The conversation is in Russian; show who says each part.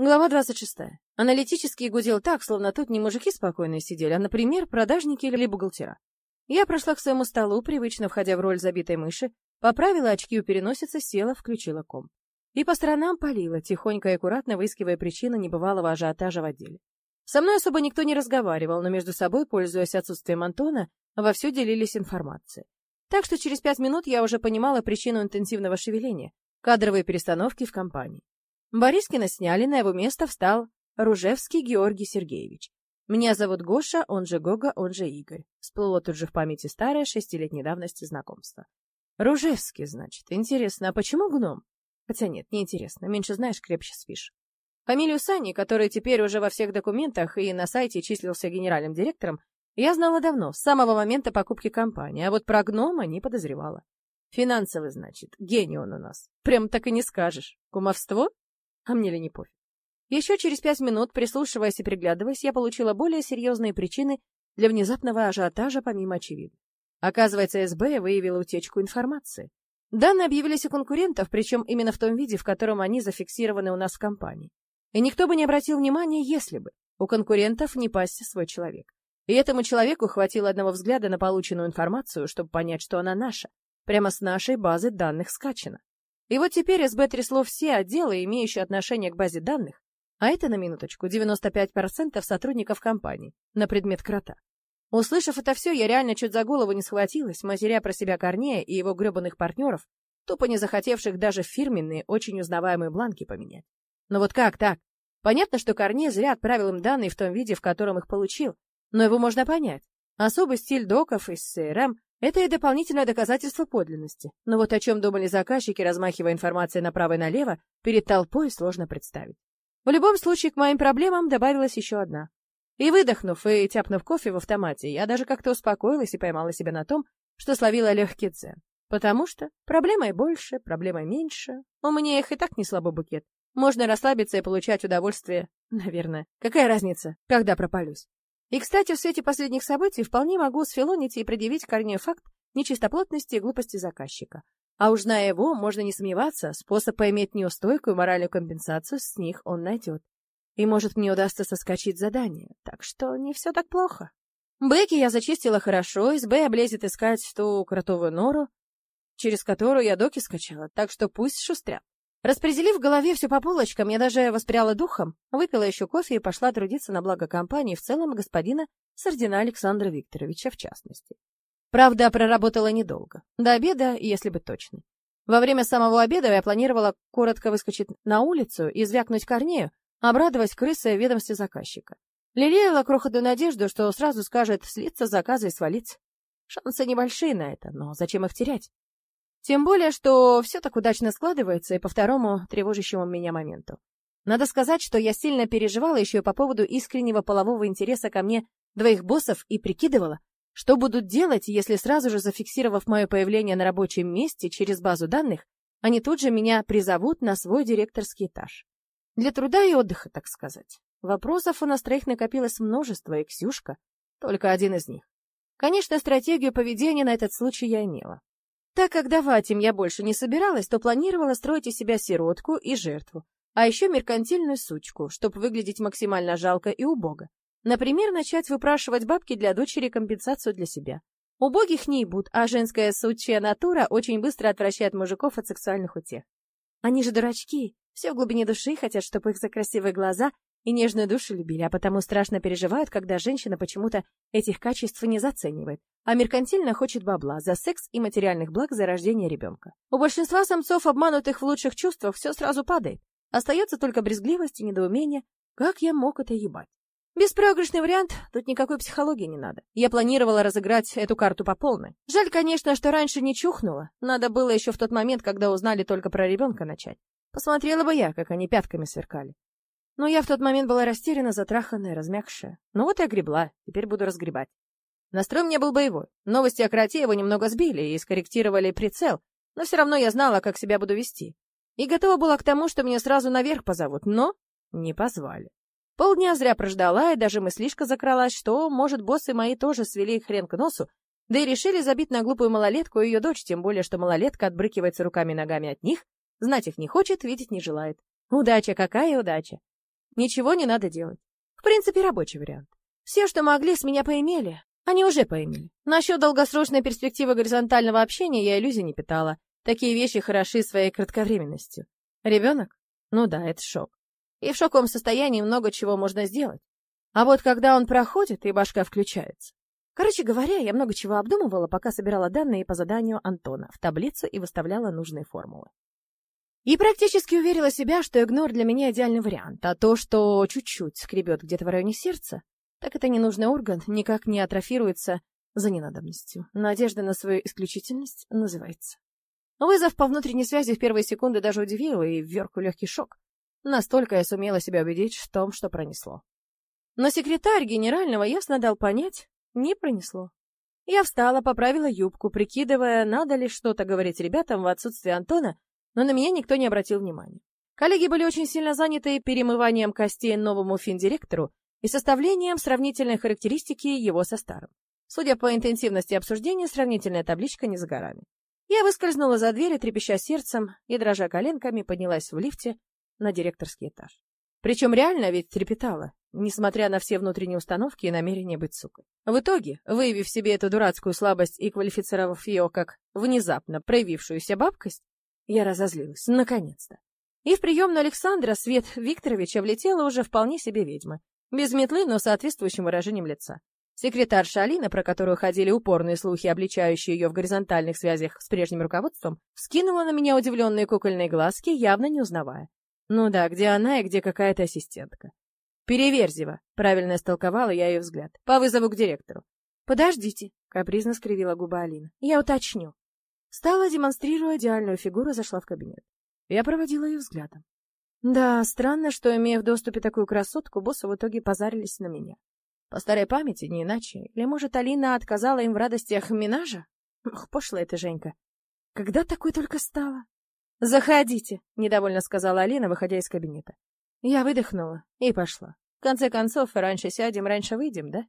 Speaker 1: Глава 26. Аналитический гудел так, словно тут не мужики спокойно сидели, а, например, продажники или бухгалтера. Я прошла к своему столу, привычно входя в роль забитой мыши, поправила очки у переносицы, села, включила ком. И по сторонам палила, тихонько и аккуратно выискивая причины небывалого ажиотажа в отделе. Со мной особо никто не разговаривал, но между собой, пользуясь отсутствием Антона, вовсю делились информацией. Так что через пять минут я уже понимала причину интенсивного шевеления — кадровые перестановки в компании. Борискина сняли, на его место встал Ружевский Георгий Сергеевич. Меня зовут Гоша, он же Гога, он же Игорь. Всплыло тут же в памяти старое шестилетней давности знакомство. Ружевский, значит. Интересно, а почему гном? Хотя нет, не интересно. Меньше знаешь, крепче спишь. Фамилию Сани, который теперь уже во всех документах и на сайте числился генеральным директором, я знала давно, с самого момента покупки компании, а вот про гнома не подозревала. Финансовый, значит, гений он у нас. Прям так и не скажешь. Кумовство? А мне ли не пофиг? Еще через пять минут, прислушиваясь и приглядываясь, я получила более серьезные причины для внезапного ажиотажа помимо очевидных. Оказывается, СБ выявила утечку информации. Данные объявились у конкурентов, причем именно в том виде, в котором они зафиксированы у нас в компании. И никто бы не обратил внимания, если бы у конкурентов не пасся свой человек. И этому человеку хватило одного взгляда на полученную информацию, чтобы понять, что она наша. Прямо с нашей базы данных скачана. И вот теперь СБ трясло все отделы, имеющие отношение к базе данных, а это, на минуточку, 95% сотрудников компании, на предмет крота. Услышав это все, я реально чуть за голову не схватилась, матеря про себя Корнея и его гребаных партнеров, тупо не захотевших даже фирменные, очень узнаваемые бланки поменять. Но вот как так? Понятно, что Корней зря отправил им данные в том виде, в котором их получил, но его можно понять. Особый стиль доков из CRM это и дополнительное доказательство подлинности. Но вот о чем думали заказчики, размахивая информацией направо и налево, перед толпой сложно представить. В любом случае, к моим проблемам добавилась еще одна. И выдохнув и тяпнув кофе в автомате, я даже как-то успокоилась и поймала себя на том, что словила легкий дзен. Потому что проблемой больше, проблемой меньше. У меня их и так не слабо букет. Можно расслабиться и получать удовольствие, наверное. Какая разница, когда пропалюсь? И, кстати, в свете последних событий вполне могу сфилонить и предъявить Корнею факт нечистоплотности и глупости заказчика. А уж зная его, можно не сомневаться, способ поиметь неустойкую моральную компенсацию с них он найдет. И, может, мне удастся соскочить задание, так что не все так плохо. Бэки я зачистила хорошо, из Б облезет искать ту кротовую нору, через которую я доки скачала, так что пусть шустрят. Распределив в голове все по полочкам, я даже воспряла духом, выпила еще кофе и пошла трудиться на благо компании в целом господина Сардина Александра Викторовича в частности. Правда, проработала недолго. До обеда, если быть точной. Во время самого обеда я планировала коротко выскочить на улицу и звякнуть Корнею, обрадовать крысы в ведомстве заказчика. Лелеяла крохотную надежду, что сразу скажет слиться заказа и свалиться. Шансы небольшие на это, но зачем их терять? Тем более, что все так удачно складывается и по второму тревожащему меня моменту. Надо сказать, что я сильно переживала еще и по поводу искреннего полового интереса ко мне двоих боссов и прикидывала, что будут делать, если сразу же зафиксировав мое появление на рабочем месте через базу данных, они тут же меня призовут на свой директорский этаж. Для труда и отдыха, так сказать. Вопросов у нас троих накопилось множество, и Ксюшка — только один из них. Конечно, стратегию поведения на этот случай я имела. Так как давать им я больше не собиралась, то планировала строить из себя сиротку и жертву, а еще меркантильную сучку, чтобы выглядеть максимально жалко и убого. Например, начать выпрашивать бабки для дочери компенсацию для себя. Убогих не ебут, а женская сучья натура очень быстро отвращает мужиков от сексуальных утех. Они же дурачки, все в глубине души хотят, чтобы их за красивые глаза и нежную душу любили, а потому страшно переживают, когда женщина почему-то этих качеств не заценивает, а меркантильно хочет бабла за секс и материальных благ за рождение ребенка. У большинства самцов, обманутых в лучших чувствах, все сразу падает. Остается только брезгливость и недоумение. Как я мог это ебать? Беспроигрышный вариант, тут никакой психологии не надо. Я планировала разыграть эту карту по полной. Жаль, конечно, что раньше не чухнула. Надо было еще в тот момент, когда узнали только про ребенка начать. Посмотрела бы я, как они пятками сверкали. Но я в тот момент была растеряна, затраханная, размягшая. Ну вот и огребла, теперь буду разгребать. Настрой мне был боевой. Новости о кроте его немного сбили и скорректировали прицел, но все равно я знала, как себя буду вести. И готова была к тому, что меня сразу наверх позовут, но не позвали. Полдня зря прождала, и даже мыслишка закралась, что, может, боссы мои тоже свели хрен к носу, да и решили забить на глупую малолетку и ее дочь, тем более, что малолетка отбрыкивается руками и ногами от них, знать их не хочет, видеть не желает. Удача, какая удача! Ничего не надо делать. В принципе, рабочий вариант. Все, что могли, с меня поимели. Они уже поимели. Насчет долгосрочной перспективы горизонтального общения я иллюзий не питала. Такие вещи хороши своей кратковременностью. Ребенок? Ну да, это шок. И в шоковом состоянии много чего можно сделать. А вот когда он проходит, и башка включается. Короче говоря, я много чего обдумывала, пока собирала данные по заданию Антона в таблицу и выставляла нужные формулы. И практически уверила себя, что игнор для меня идеальный вариант, а то, что чуть-чуть скребет где-то в районе сердца, так это ненужный орган никак не атрофируется за ненадобностью. Надежда на свою исключительность называется. Вызов по внутренней связи в первые секунды даже удивил и вверг легкий шок. Настолько я сумела себя убедить в том, что пронесло. Но секретарь генерального ясно дал понять, не пронесло. Я встала, поправила юбку, прикидывая, надо ли что-то говорить ребятам в отсутствие Антона, но на меня никто не обратил внимания. Коллеги были очень сильно заняты перемыванием костей новому финдиректору и составлением сравнительной характеристики его со старым. Судя по интенсивности обсуждения, сравнительная табличка не за горами. Я выскользнула за дверь, трепеща сердцем и, дрожа коленками, поднялась в лифте на директорский этаж. Причем реально ведь трепетала, несмотря на все внутренние установки и намерения быть сукой. В итоге, выявив себе эту дурацкую слабость и квалифицировав ее как внезапно проявившуюся бабкость, я разозлилась, наконец-то. И в приемную Александра Свет Викторовича влетела уже вполне себе ведьма, без метлы, но соответствующим выражением лица. Секретарша Алина, про которую ходили упорные слухи, обличающие ее в горизонтальных связях с прежним руководством, скинула на меня удивленные кукольные глазки, явно не узнавая. Ну да, где она и где какая-то ассистентка. Переверзева, правильно истолковала я ее взгляд, по вызову к директору. Подождите, капризно скривила губа Алина. Я уточню. Стала, демонстрируя идеальную фигуру, зашла в кабинет. Я проводила ее взглядом. Да, странно, что, имея в доступе такую красотку, боссы в итоге позарились на меня. По старой памяти, не иначе. Или, может, Алина отказала им в радостях минажа? Ох, пошла эта Женька. Когда такой только стала? «Заходите», — недовольно сказала Алина, выходя из кабинета. Я выдохнула и пошла. В конце концов, раньше сядем, раньше выйдем, да?